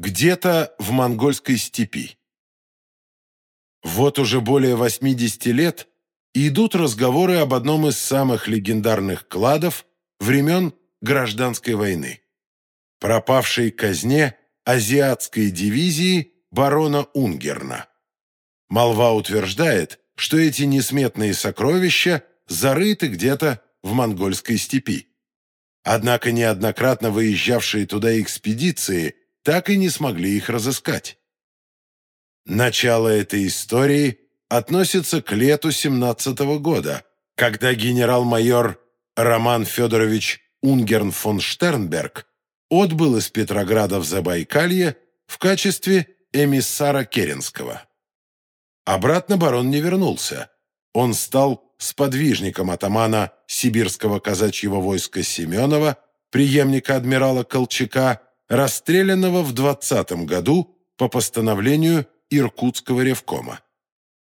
где-то в монгольской степи. Вот уже более 80 лет идут разговоры об одном из самых легендарных кладов времен Гражданской войны. Пропавшей казне азиатской дивизии барона Унгерна. Молва утверждает, что эти несметные сокровища зарыты где-то в монгольской степи. Однако неоднократно выезжавшие туда экспедиции так и не смогли их разыскать. Начало этой истории относится к лету 17 -го года, когда генерал-майор Роман Федорович Унгерн фон Штернберг отбыл из Петрограда в Забайкалье в качестве эмиссара Керенского. Обратно барон не вернулся. Он стал сподвижником атамана сибирского казачьего войска Семенова, преемника адмирала Колчака, расстрелянного в 20 году по постановлению Иркутского ревкома.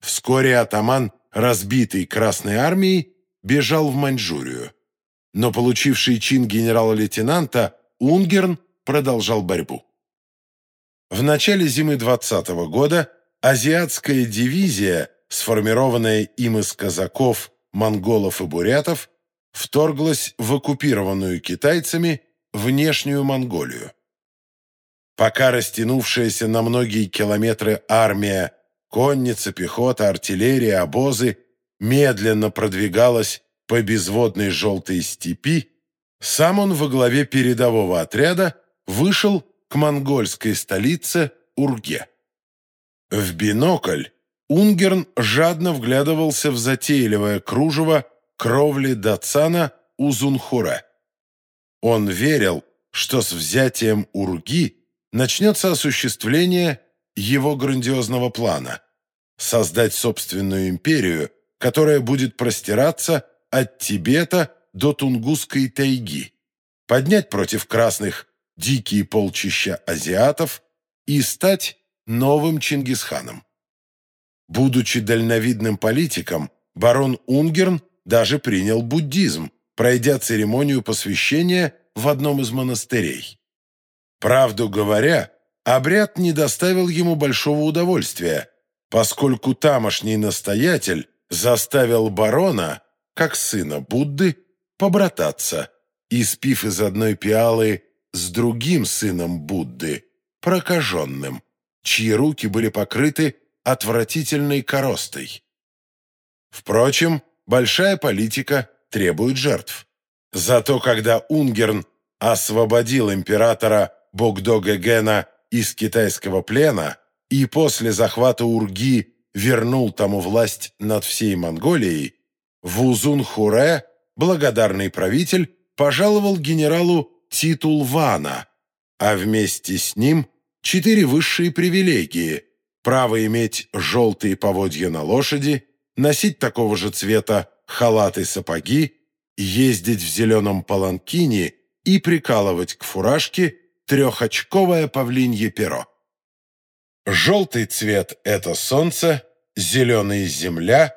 Вскоре атаман, разбитый Красной армией, бежал в Маньчжурию. Но получивший чин генерала-лейтенанта Унгерн продолжал борьбу. В начале зимы 20 -го года азиатская дивизия, сформированная им из казаков, монголов и бурятов, вторглась в оккупированную китайцами внешнюю Монголию. Пока растянувшаяся на многие километры армия, конница, пехота, артиллерия, обозы медленно продвигалась по безводной желтой степи, сам он во главе передового отряда вышел к монгольской столице Урге. В бинокль Унгерн жадно вглядывался в затейливое кружево кровли Дацана Узунхуре. Он верил, что с взятием Урги начнется осуществление его грандиозного плана – создать собственную империю, которая будет простираться от Тибета до Тунгусской тайги, поднять против красных дикие полчища азиатов и стать новым Чингисханом. Будучи дальновидным политиком, барон Унгерн даже принял буддизм, пройдя церемонию посвящения в одном из монастырей. Правду говоря, обряд не доставил ему большого удовольствия, поскольку тамошний настоятель заставил барона, как сына Будды, побрататься, испив из одной пиалы с другим сыном Будды, прокаженным, чьи руки были покрыты отвратительной коростой. Впрочем, большая политика требует жертв. Зато когда Унгерн освободил императора Богдо-Гегена из китайского плена и после захвата Урги вернул тому власть над всей Монголией, Вузун-Хуре, благодарный правитель, пожаловал генералу титул Вана, а вместе с ним четыре высшие привилегии – право иметь желтые поводья на лошади, носить такого же цвета халаты сапоги, ездить в зеленом паланкине и прикалывать к фуражке трехочковое павлинье перо. Желтый цвет – это солнце, зеленый – земля,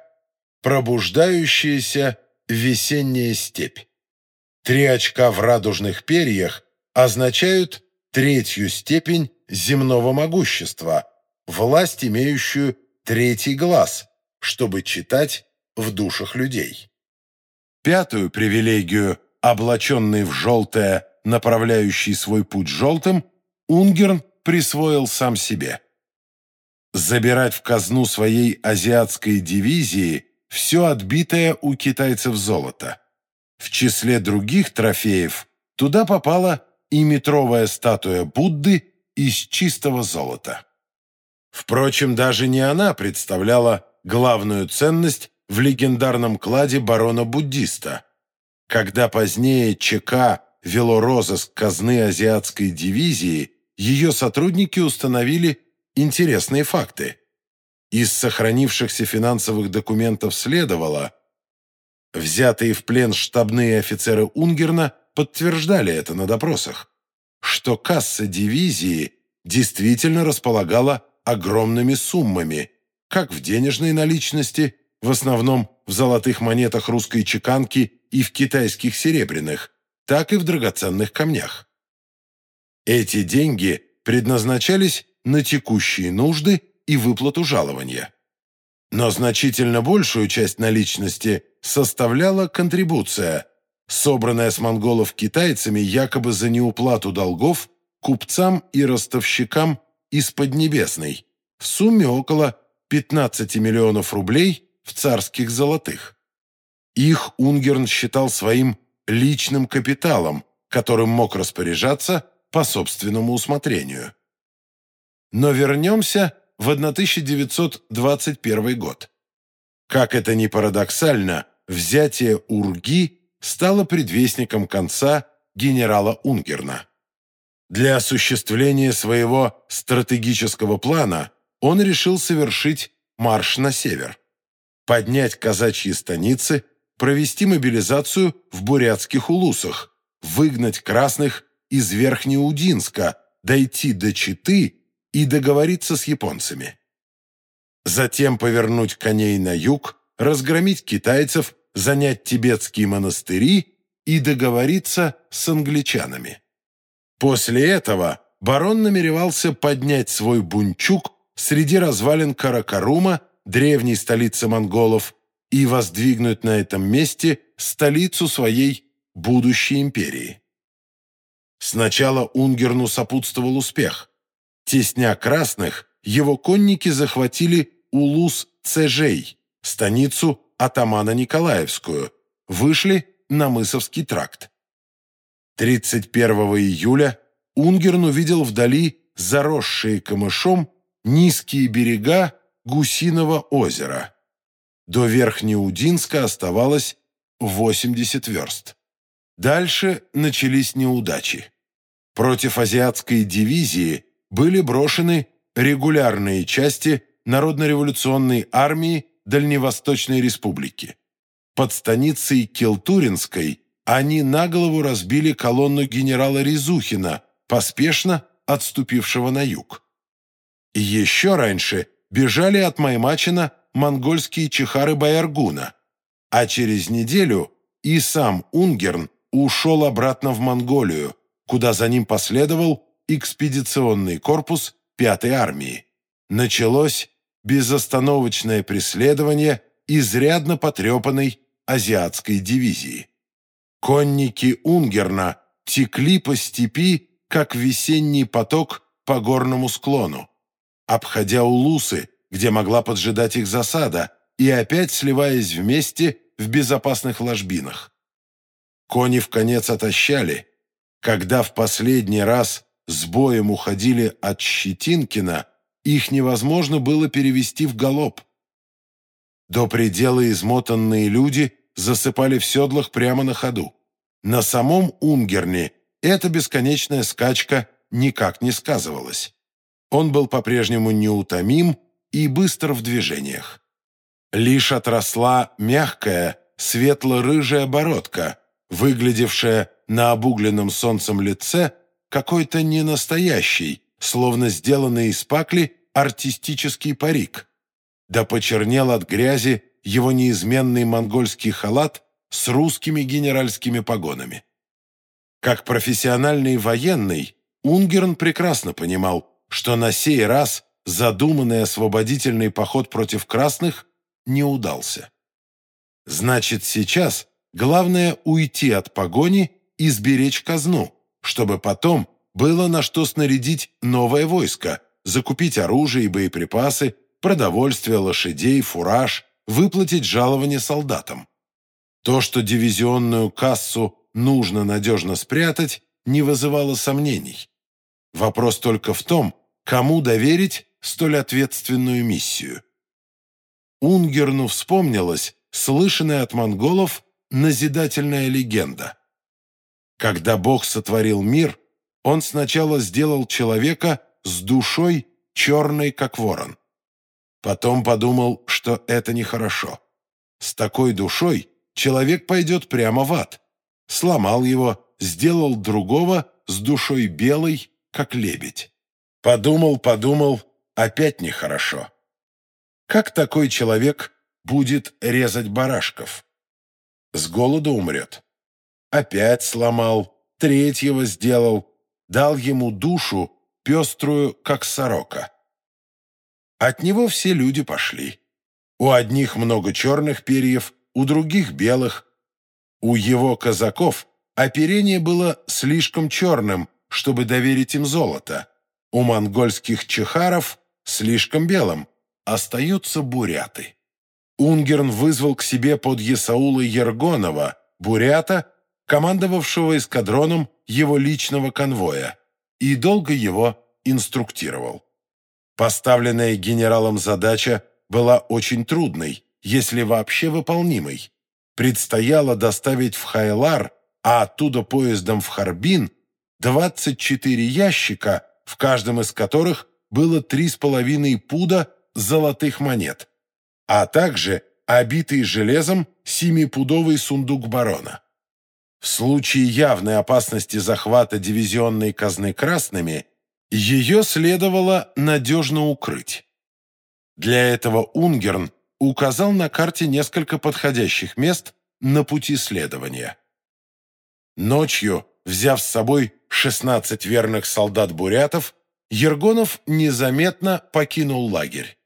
пробуждающаяся весенняя степь. Три очка в радужных перьях означают третью степень земного могущества, власть, имеющую третий глаз, чтобы читать в душах людей. Пятую привилегию, облаченный в желтое направляющий свой путь желтым, Унгерн присвоил сам себе. Забирать в казну своей азиатской дивизии все отбитое у китайцев золото. В числе других трофеев туда попала и метровая статуя Будды из чистого золота. Впрочем, даже не она представляла главную ценность в легендарном кладе барона-буддиста. Когда позднее ЧК вело розыск казны азиатской дивизии, ее сотрудники установили интересные факты. Из сохранившихся финансовых документов следовало, взятые в плен штабные офицеры Унгерна подтверждали это на допросах, что касса дивизии действительно располагала огромными суммами, как в денежной наличности, в основном в золотых монетах русской чеканки и в китайских серебряных, так и в драгоценных камнях. Эти деньги предназначались на текущие нужды и выплату жалования. Но значительно большую часть наличности составляла контрибуция, собранная с монголов китайцами якобы за неуплату долгов купцам и ростовщикам из Поднебесной в сумме около 15 миллионов рублей в царских золотых. Их Унгерн считал своим личным капиталом, которым мог распоряжаться по собственному усмотрению. Но вернемся в 1921 год. Как это ни парадоксально, взятие Урги стало предвестником конца генерала Унгерна. Для осуществления своего стратегического плана он решил совершить марш на север, поднять казачьи станицы, провести мобилизацию в бурятских улусах, выгнать красных из Верхнеудинска, дойти до Читы и договориться с японцами. Затем повернуть коней на юг, разгромить китайцев, занять тибетские монастыри и договориться с англичанами. После этого барон намеревался поднять свой бунчук среди развалин Каракарума, древней столицы монголов, и воздвигнуть на этом месте столицу своей будущей империи. Сначала Унгерну сопутствовал успех. Тесня красных, его конники захватили Улус-Цежей, станицу атамана Николаевскую, вышли на Мысовский тракт. 31 июля Унгерн увидел вдали заросшие камышом низкие берега Гусиного озера. До Верхнеудинска оставалось 80 верст. Дальше начались неудачи. Против азиатской дивизии были брошены регулярные части Народно-революционной армии Дальневосточной Республики. Под станицей Келтуринской они на голову разбили колонну генерала Резухина, поспешно отступившего на юг. Еще раньше бежали от Маймачина монгольские чехары Баяргуна, а через неделю и сам Унгерн ушел обратно в Монголию, куда за ним последовал экспедиционный корпус Пятой армии. Началось безостановочное преследование изрядно потрепанной азиатской дивизии. Конники Унгерна текли по степи, как весенний поток по горному склону обходя улусы, где могла поджидать их засада, и опять сливаясь вместе в безопасных ложбинах. Кони в конец отощали. Когда в последний раз с боем уходили от Щетинкина, их невозможно было перевести в галоп. До предела измотанные люди засыпали в седлах прямо на ходу. На самом Унгерне эта бесконечная скачка никак не сказывалась. Он был по-прежнему неутомим и быстр в движениях. Лишь отросла мягкая, светло-рыжая бородка, выглядевшая на обугленном солнцем лице какой-то ненастоящий, словно сделанный из пакли артистический парик. Да почернел от грязи его неизменный монгольский халат с русскими генеральскими погонами. Как профессиональный военный, Унгерн прекрасно понимал, что на сей раз задуманный освободительный поход против красных не удался. Значит, сейчас главное уйти от погони и сберечь казну, чтобы потом было на что снарядить новое войско, закупить оружие и боеприпасы, продовольствие, лошадей, фураж, выплатить жалование солдатам. То, что дивизионную кассу нужно надежно спрятать, не вызывало сомнений. Вопрос только в том, Кому доверить столь ответственную миссию? Унгерну вспомнилась слышанная от монголов назидательная легенда. Когда Бог сотворил мир, он сначала сделал человека с душой черной, как ворон. Потом подумал, что это нехорошо. С такой душой человек пойдет прямо в ад. Сломал его, сделал другого с душой белой, как лебедь. Подумал, подумал, опять нехорошо. Как такой человек будет резать барашков? С голоду умрет. Опять сломал, третьего сделал, дал ему душу пеструю, как сорока. От него все люди пошли. У одних много черных перьев, у других белых. У его казаков оперение было слишком черным, чтобы доверить им золото. У монгольских чехаров слишком белым. Остаются буряты. Унгерн вызвал к себе под Есаула Ергонова, бурята, командовавшего эскадроном его личного конвоя, и долго его инструктировал. Поставленная генералом задача была очень трудной, если вообще выполнимой. Предстояло доставить в Хайлар, а оттуда поездом в Харбин, 24 ящика, в каждом из которых было 3,5 пуда золотых монет, а также обитый железом семипудовый сундук барона. В случае явной опасности захвата дивизионной казны красными, ее следовало надежно укрыть. Для этого Унгерн указал на карте несколько подходящих мест на пути следования. Ночью, взяв с собой 16 верных солдат-бурятов, Ергонов незаметно покинул лагерь.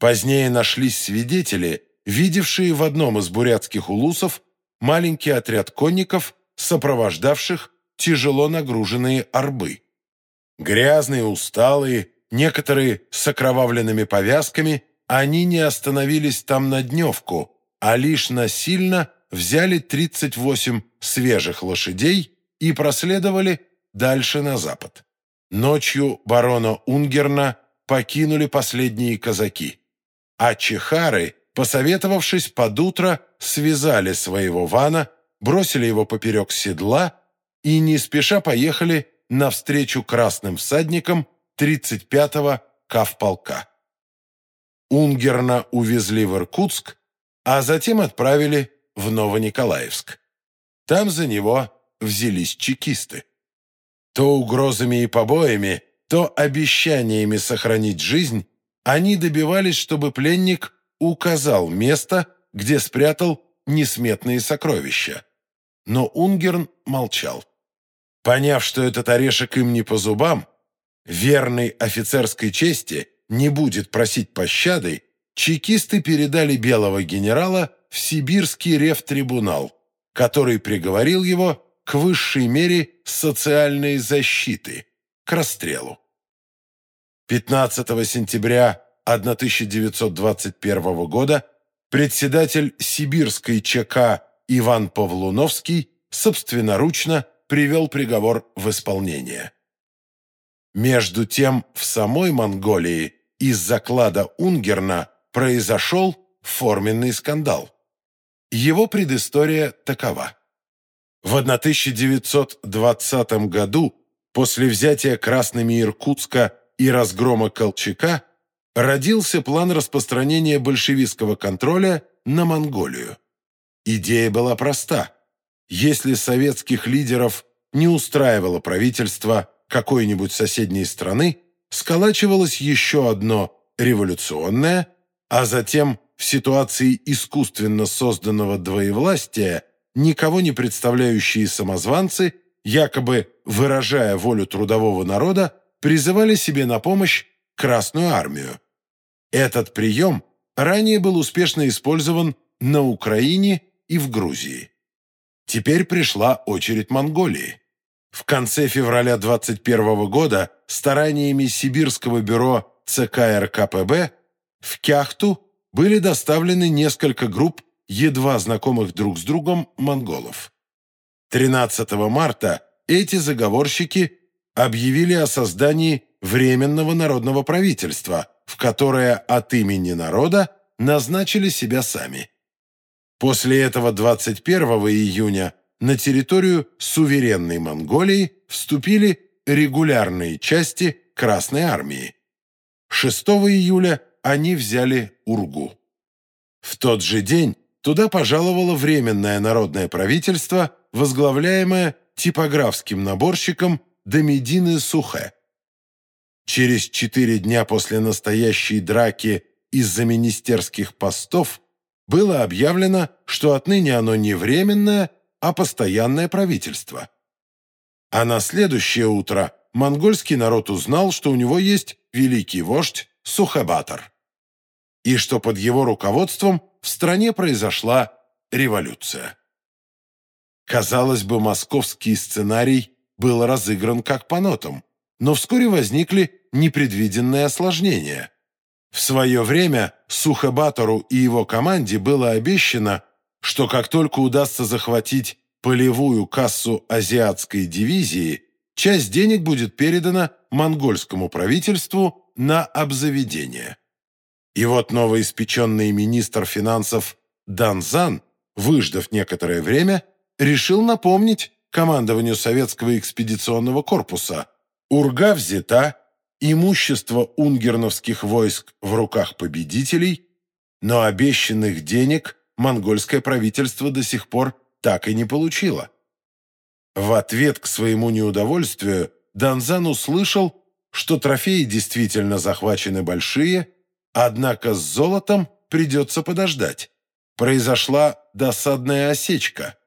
Позднее нашлись свидетели, видевшие в одном из бурятских улусов маленький отряд конников, сопровождавших тяжело нагруженные арбы. Грязные, усталые, некоторые с окровавленными повязками, они не остановились там на дневку, а лишь насильно взяли 38 свежих лошадей и проследовали дальше на запад. Ночью барона Унгерна покинули последние казаки, а чехары, посоветовавшись под утро, связали своего вана, бросили его поперек седла и не спеша поехали навстречу красным всадникам 35-го кавполка. Унгерна увезли в Иркутск, а затем отправили в Новониколаевск. Там за него взялись чекисты. То угрозами и побоями, то обещаниями сохранить жизнь они добивались, чтобы пленник указал место, где спрятал несметные сокровища. Но Унгерн молчал. Поняв, что этот орешек им не по зубам, верный офицерской чести не будет просить пощады, чекисты передали белого генерала в сибирский рефтрибунал, который приговорил его к высшей мере социальной защиты, к расстрелу. 15 сентября 1921 года председатель сибирской ЧК Иван Павлуновский собственноручно привел приговор в исполнение. Между тем, в самой Монголии из заклада Унгерна произошел форменный скандал. Его предыстория такова. В 1920 году, после взятия красными Иркутска и разгрома Колчака, родился план распространения большевистского контроля на Монголию. Идея была проста. Если советских лидеров не устраивало правительство какой-нибудь соседней страны, сколачивалось еще одно революционное, а затем в ситуации искусственно созданного двоевластия никого не представляющие самозванцы, якобы выражая волю трудового народа, призывали себе на помощь Красную армию. Этот прием ранее был успешно использован на Украине и в Грузии. Теперь пришла очередь Монголии. В конце февраля 21 года стараниями Сибирского бюро ЦК РКПБ в Кяхту были доставлены несколько групп едва знакомых друг с другом монголов. 13 марта эти заговорщики объявили о создании Временного народного правительства, в которое от имени народа назначили себя сами. После этого 21 июня на территорию суверенной Монголии вступили регулярные части Красной армии. 6 июля они взяли Ургу. В тот же день туда пожаловало Временное народное правительство, возглавляемое типографским наборщиком Домедины Сухе. Через четыре дня после настоящей драки из-за министерских постов было объявлено, что отныне оно не временное, а постоянное правительство. А на следующее утро монгольский народ узнал, что у него есть великий вождь Сухабатор, и что под его руководством в стране произошла революция. Казалось бы, московский сценарий был разыгран как по нотам, но вскоре возникли непредвиденные осложнения. В свое время Сухобатору и его команде было обещано, что как только удастся захватить полевую кассу азиатской дивизии, часть денег будет передана монгольскому правительству на обзаведение. И вот новоиспеченный министр финансов Данзан, выждав некоторое время, решил напомнить командованию советского экспедиционного корпуса «Урга взята, имущество унгерновских войск в руках победителей, но обещанных денег монгольское правительство до сих пор так и не получило». В ответ к своему неудовольствию Данзан услышал, что трофеи действительно захвачены большие, однако с золотом придется подождать. Произошла досадная осечка –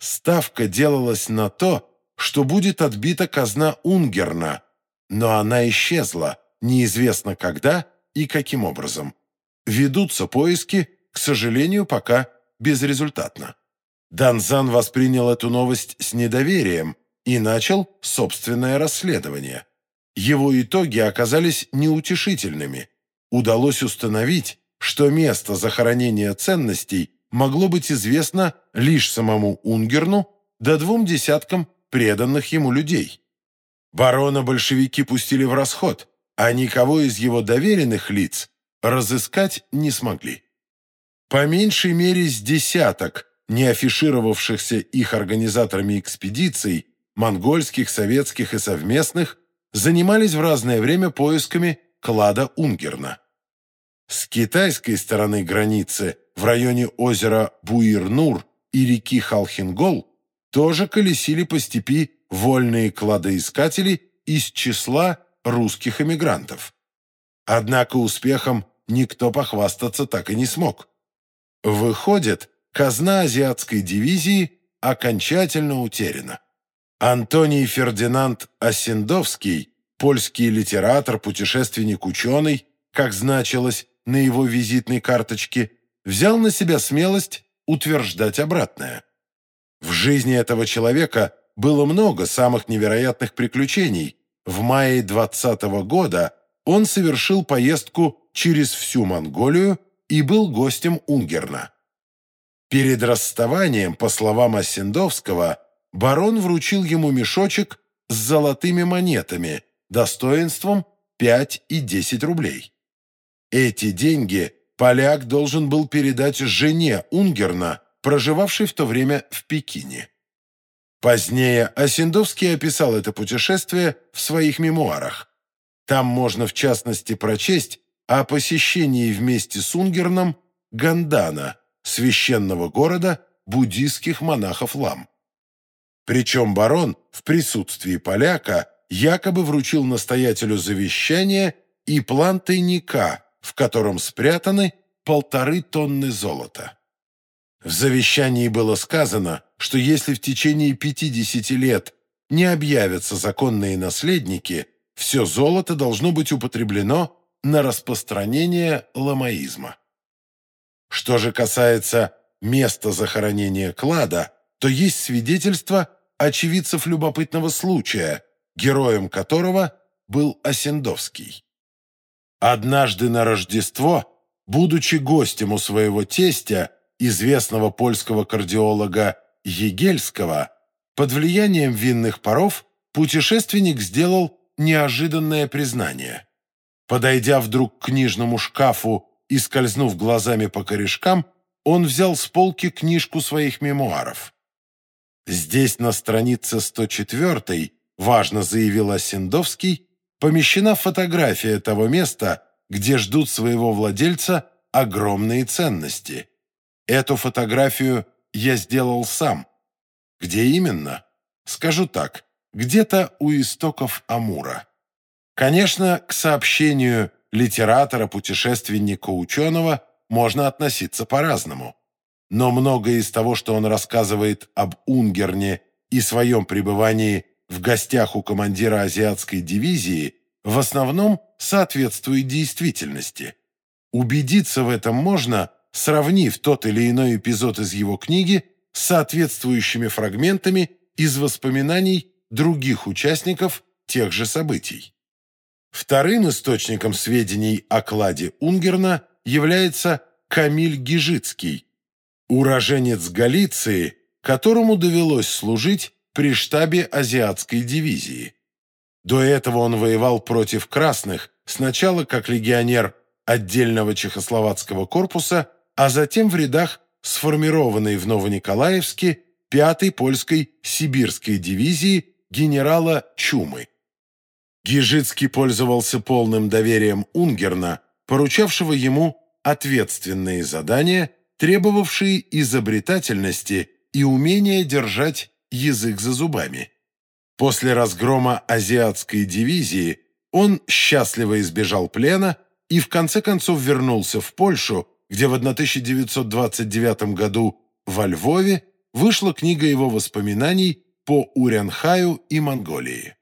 Ставка делалась на то, что будет отбита казна Унгерна, но она исчезла, неизвестно когда и каким образом. Ведутся поиски, к сожалению, пока безрезультатно. Данзан воспринял эту новость с недоверием и начал собственное расследование. Его итоги оказались неутешительными. Удалось установить, что место захоронения ценностей могло быть известно лишь самому Унгерну да двум десяткам преданных ему людей. Барона большевики пустили в расход, а никого из его доверенных лиц разыскать не смогли. По меньшей мере с десяток не афишировавшихся их организаторами экспедиций, монгольских, советских и совместных, занимались в разное время поисками клада Унгерна. С китайской стороны границы в районе озера Буир-Нур и реки Халхингол тоже колесили по степи вольные кладоискатели из числа русских эмигрантов. Однако успехом никто похвастаться так и не смог. Выходит, казна азиатской дивизии окончательно утеряна. Антоний Фердинанд Осендовский, польский литератор, путешественник, ученый, как значилось на его визитной карточке, взял на себя смелость утверждать обратное. В жизни этого человека было много самых невероятных приключений. В мае 20 -го года он совершил поездку через всю Монголию и был гостем Унгерна. Перед расставанием, по словам Осендовского, барон вручил ему мешочек с золотыми монетами достоинством 5 и 10 рублей. Эти деньги поляк должен был передать жене Унгерна, проживавшей в то время в Пекине. Позднее Осендовский описал это путешествие в своих мемуарах. Там можно, в частности, прочесть о посещении вместе с Унгерном Гандана, священного города буддийских монахов-лам. Причем барон в присутствии поляка якобы вручил настоятелю завещание и план тайника, в котором спрятаны полторы тонны золота. В завещании было сказано, что если в течение 50 лет не объявятся законные наследники, все золото должно быть употреблено на распространение ламаизма. Что же касается места захоронения клада, то есть свидетельство очевидцев любопытного случая, героем которого был Осендовский. Однажды на Рождество, будучи гостем у своего тестя, известного польского кардиолога Егельского, под влиянием винных паров путешественник сделал неожиданное признание. Подойдя вдруг к книжному шкафу и скользнув глазами по корешкам, он взял с полки книжку своих мемуаров. Здесь на странице 104 важно заявил Осендовский, помещена фотография того места, где ждут своего владельца огромные ценности. Эту фотографию я сделал сам. Где именно? Скажу так, где-то у истоков Амура. Конечно, к сообщению литератора, путешественника, ученого можно относиться по-разному. Но многое из того, что он рассказывает об Унгерне и своем пребывании в гостях у командира азиатской дивизии, в основном соответствует действительности. Убедиться в этом можно, сравнив тот или иной эпизод из его книги с соответствующими фрагментами из воспоминаний других участников тех же событий. Вторым источником сведений о кладе Унгерна является Камиль Гижицкий, уроженец Галиции, которому довелось служить при штабе азиатской дивизии. До этого он воевал против красных, сначала как легионер отдельного чехословацкого корпуса, а затем в рядах сформированной в Новониколаевске 5-й польской сибирской дивизии генерала Чумы. Гижицкий пользовался полным доверием Унгерна, поручавшего ему ответственные задания, требовавшие изобретательности и умения держать язык за зубами. После разгрома азиатской дивизии он счастливо избежал плена и в конце концов вернулся в Польшу, где в 1929 году во Львове вышла книга его воспоминаний по Урянхаю и Монголии.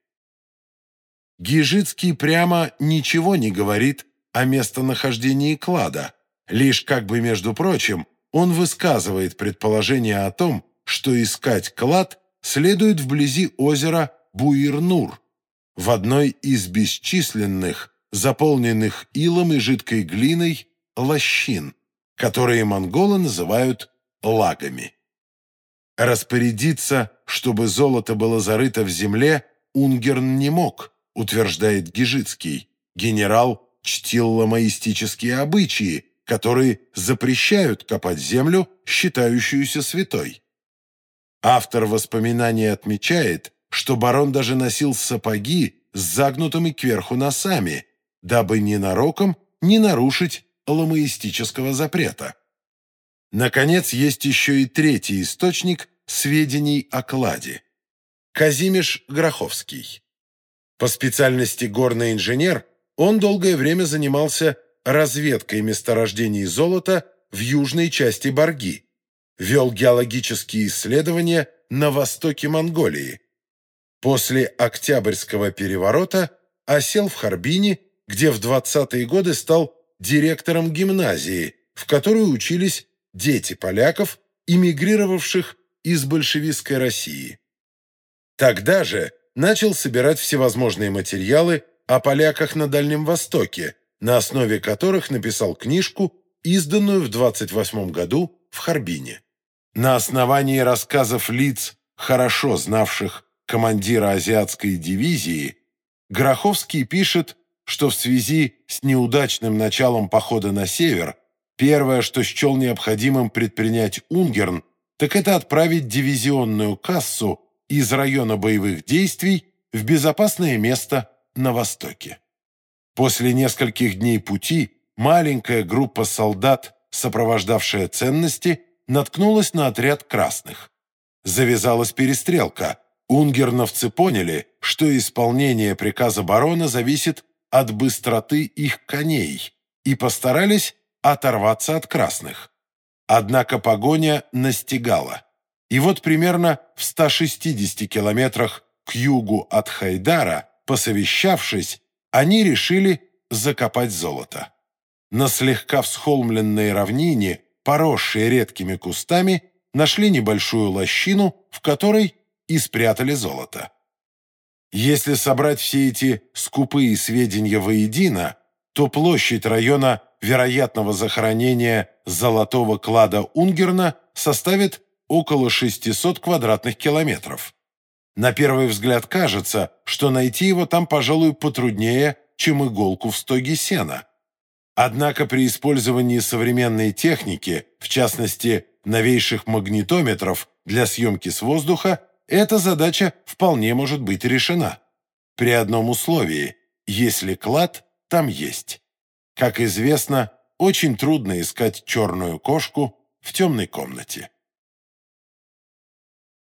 Гижицкий прямо ничего не говорит о местонахождении клада, лишь как бы между прочим он высказывает предположение о том, что искать клад следует вблизи озера Буирнур, в одной из бесчисленных, заполненных илом и жидкой глиной, лощин, которые монголы называют лагами. Распорядиться, чтобы золото было зарыто в земле, Унгерн не мог, утверждает Гижицкий. Генерал чтил ламаистические обычаи, которые запрещают копать землю, считающуюся святой. Автор воспоминаний отмечает, что барон даже носил сапоги с загнутыми кверху носами, дабы ненароком не нарушить ламаистического запрета. Наконец, есть еще и третий источник сведений о кладе. Казимиш Гроховский. По специальности горный инженер он долгое время занимался разведкой месторождений золота в южной части Барги, вел геологические исследования на востоке Монголии. После Октябрьского переворота осел в Харбине, где в 20-е годы стал директором гимназии, в которой учились дети поляков, эмигрировавших из большевистской России. Тогда же начал собирать всевозможные материалы о поляках на Дальнем Востоке, на основе которых написал книжку, изданную в 28 году в Харбине. На основании рассказов лиц, хорошо знавших командира азиатской дивизии, Гроховский пишет, что в связи с неудачным началом похода на север первое, что счел необходимым предпринять Унгерн, так это отправить дивизионную кассу из района боевых действий в безопасное место на востоке. После нескольких дней пути маленькая группа солдат, сопровождавшая ценности, наткнулась на отряд красных. Завязалась перестрелка. Унгерновцы поняли, что исполнение приказа барона зависит от быстроты их коней и постарались оторваться от красных. Однако погоня настигала. И вот примерно в 160 километрах к югу от Хайдара, посовещавшись, они решили закопать золото. На слегка всхолмленной равнине, поросшей редкими кустами, нашли небольшую лощину, в которой и спрятали золото. Если собрать все эти скупые сведения воедино, то площадь района вероятного захоронения золотого клада Унгерна составит около 600 квадратных километров. На первый взгляд кажется, что найти его там, пожалуй, потруднее, чем иголку в стоге сена. Однако при использовании современной техники, в частности, новейших магнитометров для съемки с воздуха, эта задача вполне может быть решена. При одном условии, если клад там есть. Как известно, очень трудно искать черную кошку в темной комнате.